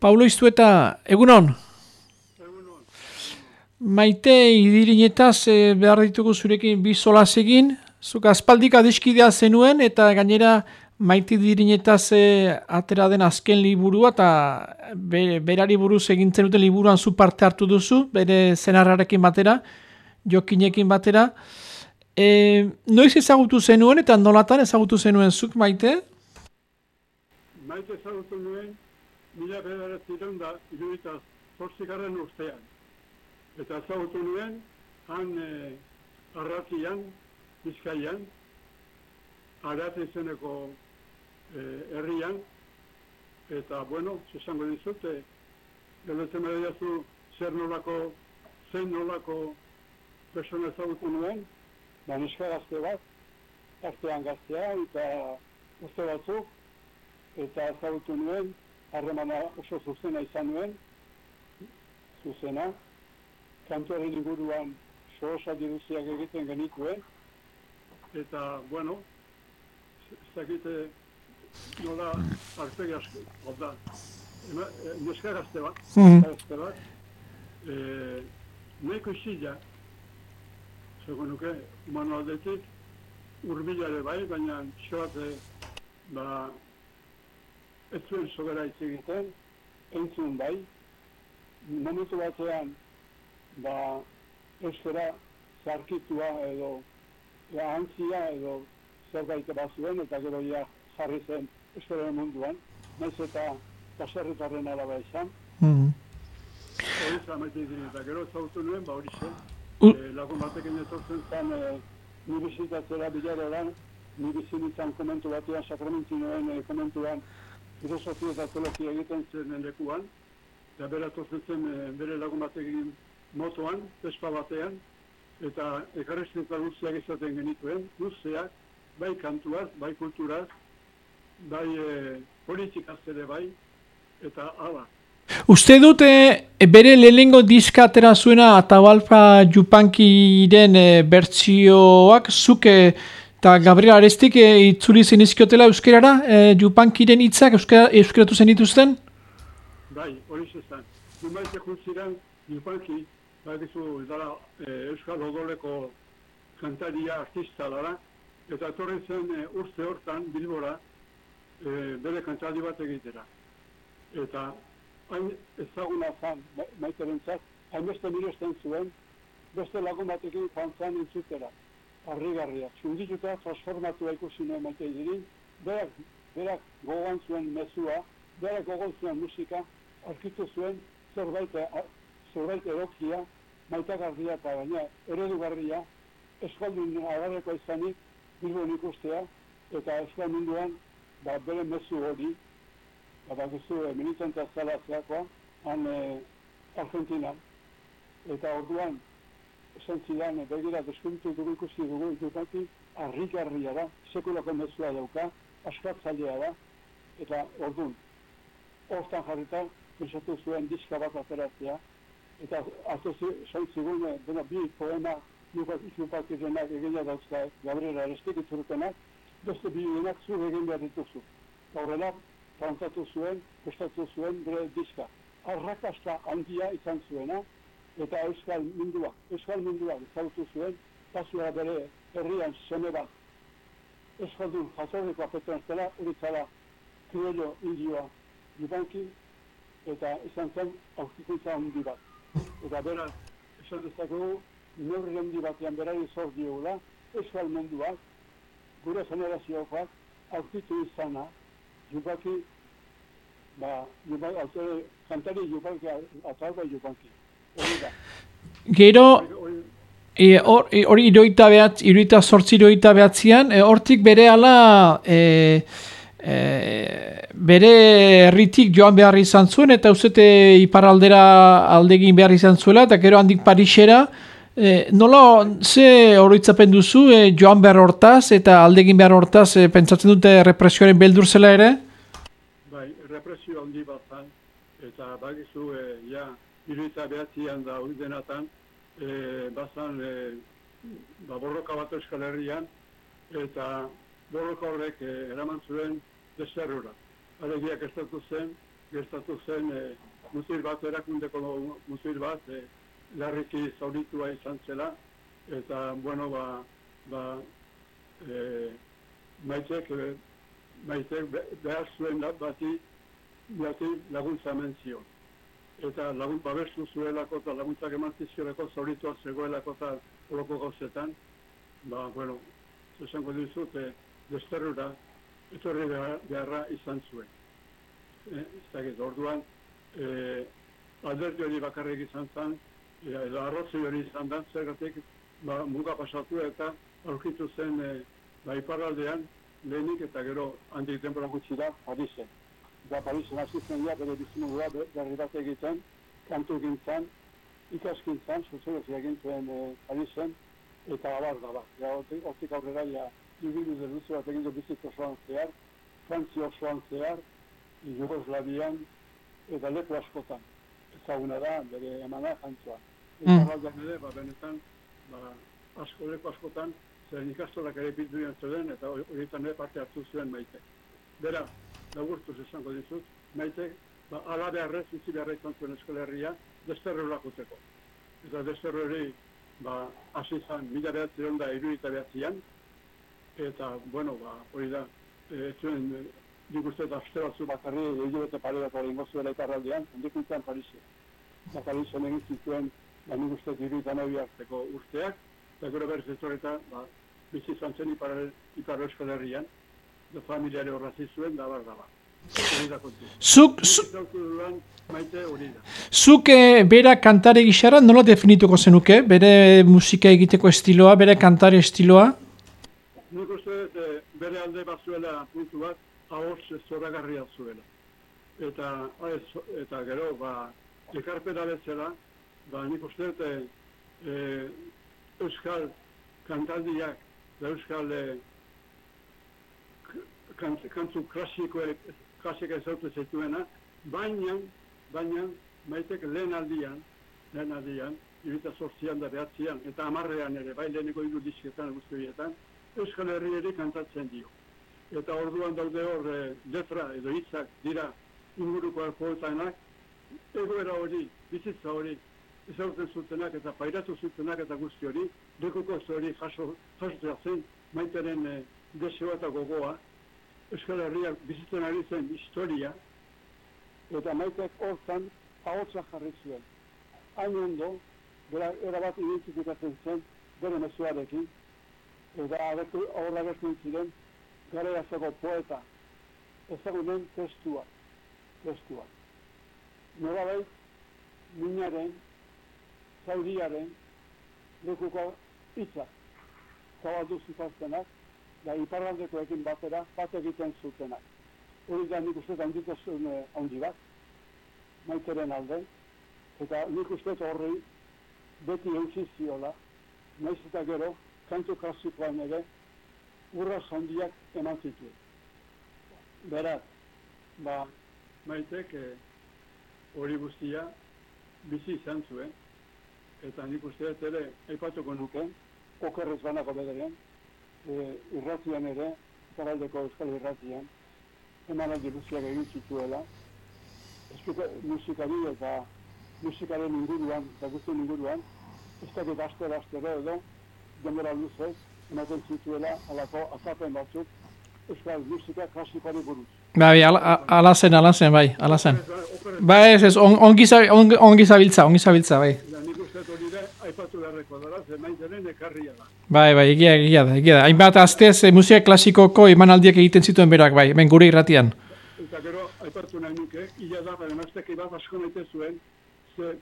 Paulo Iztueta, egunon? Egunon. Maite idirinetaz e, behar ditugu zurekin bi solaz egin, zuk aspaldik adiskidea zenuen eta gainera maite idirinetaz e, atera den azken liburua eta be, berari buruz egintzen duten liburuan zu parte hartu duzu, bere zenarrarekin batera, jokinekin batera. E, noiz ezagutu zenuen eta nolatan ezagutu zenuen zuk maite? Maite ezagutu nuen, mila bederatzen da, iruita zortzigarren urtean. Eta ezagutu nuen, han e, arratian, bizkaian, arat izeneko e, herrian, eta, bueno, zesango dizut, e, galetzen zu zer nolako, zen nolako persona ezagutu nuen, ba, neska gazte bat, gaztean gaztea, eta uste batzuk, eta ezagutu nuen, harremana oso zuzena izan nuen, zuzena, kantuaren inguruan soosa diruziak egiten genituen, eta, bueno, ez dakite nola arpegi asko, oda, neska gazte bat, Mhm. gazte bat, e, nahiko isila, zego nuke, humano aldetik, urbilare bai, baina xoate, ba, ez zuen sobera hitz egiten, entzun bai, momentu batean, ba, euskara zarkitua edo, ja, antzia edo zerbait bazuen, eta gero ja jarri zen euskararen munduan, naiz eta baserritarren araba izan, Mhm. hori zamaite diren, eta gero zautu nuen, ba hori zen, U- e, lagun batekin etortzen zen, e, ni bizitatzera bilareran, ni bizinitzan komentu batean, sakramentinoen e, komentuan, filosofia eta teologia egiten zen lekuan, eta bera etortzen zen e, bere lagun batekin motoan, pespa batean, eta ekarrezketa guztiak izaten genituen, guztiak, bai kantuaz, bai kulturaz, bai e, politikaz ere bai, eta hala. Uste dute e, bere lehengo diska atera zuena Atabalpa Jupankiren e, bertsioak zuke eta Gabriel Arestik e, itzuli zenizkiotela euskerara e, Jupankiren hitzak euskera, euskeratu zenituzten? Bai, hori zezan. Numaite juntziran, Jupanki, badizu dara e, Euskal Odoleko kantaria artista dara, eta etorri zen e, urte hortan, Bilbora, e, bere kantari bat egitera. Eta hain ezaguna zan, ma- maiterentzat, hainbeste miresten zuen, beste lagun batekin joan zan entzutera. Arrigarria, txundituta transformatua ikusi nuen maite dirin, berak, berak gogoan zuen mezua, berak gogoan zuen musika, aurkitu zuen zerbait, zerbait erokia, maitagarria eta baina eredugarria, eskaldun agarreko izanik, bilbon ikustea, eta euskal munduan, ba, bere mezu hori, ba, bakizu, e, militanta zala zeakoa, han e, Argentinan, eta orduan, esan zidan, e, begira, deskuntu dugu ikusi dugu, ikusi harrigarria da, sekulako mezua dauka, askatzailea da, eta orduan, hortan jarrita, pensatu zuen diska bat ateratzea, eta hartu esan zigun, e, bueno, bi poema, nukat ikupak irenak egina dauzka, Gabriel Arestik itzurutenak, beste bi denak zu egin behar dituzu. Horrela, kantatu zuen, prestatu zuen bere diska. Arrakasta handia izan zuena, eta euskal mundua, euskal mundua ezagutu zuen, pasua bere herrian seme bat. Euskaldun jatorriko apetan zela, hori zala kriollo indioa Jubanki, eta izan zen aurkikuntza handi bat. Eta bera, esan dezakegu, neurri handi batean berari zor diogula, euskal munduak, gure generazioak aurkitu izana, Jubaki, ba, Jubaki, kantari Jubaki, atalba Jubaki. Gero, e, hor- e, hori iroita behat, iroita sortzi iroita behatzean, e, hortik bere ala e, e, bere herritik joan behar izan zuen, eta uzete iparaldera aldegin behar izan zuela, eta gero handik Parisera, e, nola, ze oroitzapen duzu e, joan behar hortaz, eta aldegin behar hortaz, e, pentsatzen dute represioaren beldur zela ere? bai, represio handi bat zan, eta bagizu, e, ja, iruita behatzian da hori denatan, e, bazan, e, ba, borroka bat euskal herrian, eta borroka horrek e, eraman zuen deserrura. Alegiak estatu zen, gertatu zen e, muzil bat, erakundeko muzil bat, e, larriki zauritua izan zela, eta, bueno, ba, ba e, maitek, e, maitek behar zuen bati, bati laguntza mentzio. Eta lagun babestu zuelako eta laguntzak eman zizkioleko zauritua zegoelako eta horoko gauzetan, ba, bueno, zesango dizut, e, desterrura, etorri beharra izan zuen. Eh, ez orduan, eh, alderdi hori bakarrik izan zen, e, edo arrozi hori izan da, zergatik ba, muga pasatu eta aurkitu zen e, ba, iparraldean lehenik eta gero handik denbora gutxi da Parisen. Da Parisen hasi zen ja, bere bizimugua berri bat egiten, kantu gintzen, ikaskintzan, soziologia egin zuen e, Parisen, eta abar da, ba. Ja, hortik aurrera, ja, jubilu zerbitzu bat egin du bizitza osoan zehar, Frantzio osoan zehar, Jugoslavian, eta leku askotan. Ezaguna da, bere emana jantzua. Eta mm. ere, ba, benetan, ba, asko leku askotan, zer ikastorak ere bildu zuen, eta horietan ere parte hartu zuen maite. Bera, lagurtuz esango dizut, maite, ba, ala beharrez, utzi beharra izan zuen eskolerria, desterro lakuteko. Eta desterro hori, ba, hasi zan, mila behatzen da, iruita behatzean, eta, bueno, ba, hori da, e, zuen, e, nik uste eta aste batzu bakarri, egin bete pare bat hori ingozuela eta arraldean, hendik nintzen Parisi. Eta Parisi egin zituen, ba, nik uste diru eta nahi hartzeko urteak, eta gero berriz ez horreta, ba, bizi izan zen ipar herrian, da familiare horra zizuen, da bar, da bar. Zuk, zuk e, bera kantare gixara nola definituko zenuke? Bere musika egiteko estiloa, bere kantare estiloa? nik uste e, bere alde bat zuela puntu bat, ahos zoragarria zuela. Eta, ez, eta gero, ba, ekarpena betzela, ba, nik uste e, e, euskal kantaldiak, euskal e, kant, kantzu klasiko, klasika ezautu zituena, baina, baina, maitek lehen aldian, lehen aldian, ibita sortzian da behatzian, eta amarrean ere, bai leheneko iru disketan, guzti Euskal Herri kantatzen dio. Eta orduan daude hor e, letra edo hitzak dira inguruko alkoholtanak, egoera hori, bizitza hori, ezagutzen zutenak eta pairatu zutenak eta guzti hori, dekuko hori jaso, jaso zen, maitaren e, deseoa eta gogoa, Euskal Herriak bizitzen ari zen historia, eta maitek hortan ahotsa jarri zuen. Hain ondo, bera, erabat identifikatzen zen, bere mesuarekin, eta horra gertu ziren, gara jazeko poeta, ezagunen testua, testua. Nora bai, minaren, zauriaren, lekuko itza, zabaldu zitaztenak, da iparraldeko ekin batera, bat egiten zutenak. Hori da nik uste handiko zuen eh, handi bat, maiteren alde, eta nik uste horri beti eusiziola, naiz eta gero, kantu klasikoan ere, urra zondiak eman zituen. Beraz, ba, maitek eh, hori guztia bizi izan zuen, eta nik uste ere, aipatuko nuke, okerrez banako bederen, e, irratian ere, zaraldeko euskal irratian, eman aldi guztiak egin zituela, eskuta musikari eta musikaren inguruan, eta guztien inguruan, ez dakit aster-astero edo, denbora luzez, ematen zituela alako azapen batzuk euskal musika klasikoari buruz. Bai, ala zen, ala zen, bai, ala zen. Bai, ez, ez, ongi zabiltza, ongi zabiltza, bai. Bai, bai, egia, egia da, egia da. Hainbat aztez eh, musika klasikoko emanaldiak egiten zituen berak, bai, hemen gure irratian. Eta gero, aipatu nahi nuke, ila da, bai, emaztek ibat asko nahi zuen, ze,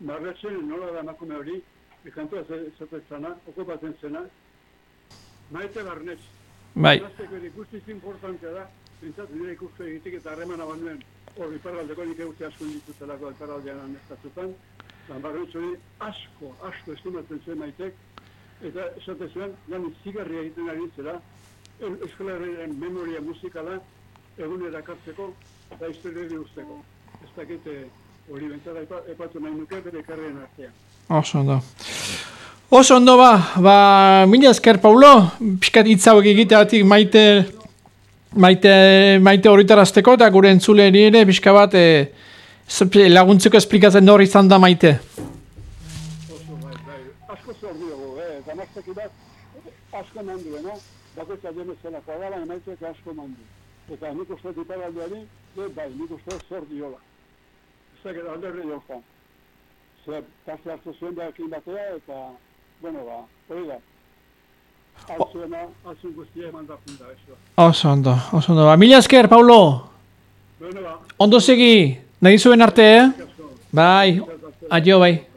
marretzen nola da emakume hori, ekantua zatetzana, okupatzen zena, maite barnez. Bai. Gazteko ikustiz importantea da, bintzat, nire ikustu egitik eta harreman abanuen, hor iparraldeko nik eguzti asko indituzelako iparraldean anestatutan, lan barnez hori asko, asko estimatzen zuen maitek, eta esate zuen, lan zigarri egiten ari zela, eskolarren memoria musikala, egun erakartzeko, eta historia usteko. Ez dakite hori bentzara epatu nahi nuke, bere karrien artean. Oso ondo. Oso ondo ba, ba, mila esker, Paulo, pixkat itzauek egiteatik maite maite, maite horretarazteko eta gure entzule ere pixka bat e, laguntzeko esplikatzen nor izan da maite. Asko zor diogu, eh? Eta nazteki bat, asko manduena, bakoitza dene zelakoa dela, emaitek asko mandu. Eta nik uste diparaldeari, be, bai, nik uste zor diola. Zagir alderri jortan. Zer, parte hartu zuen behakin batea, eta, bueno, ba, hori da. Altzuena, altzun guztia eman da funda, eso. Oso ondo, oso ondo. Mila esker, Paulo, Bueno, ba, ondo segi, nahi zuen arte, eh? Bai, adio, bai.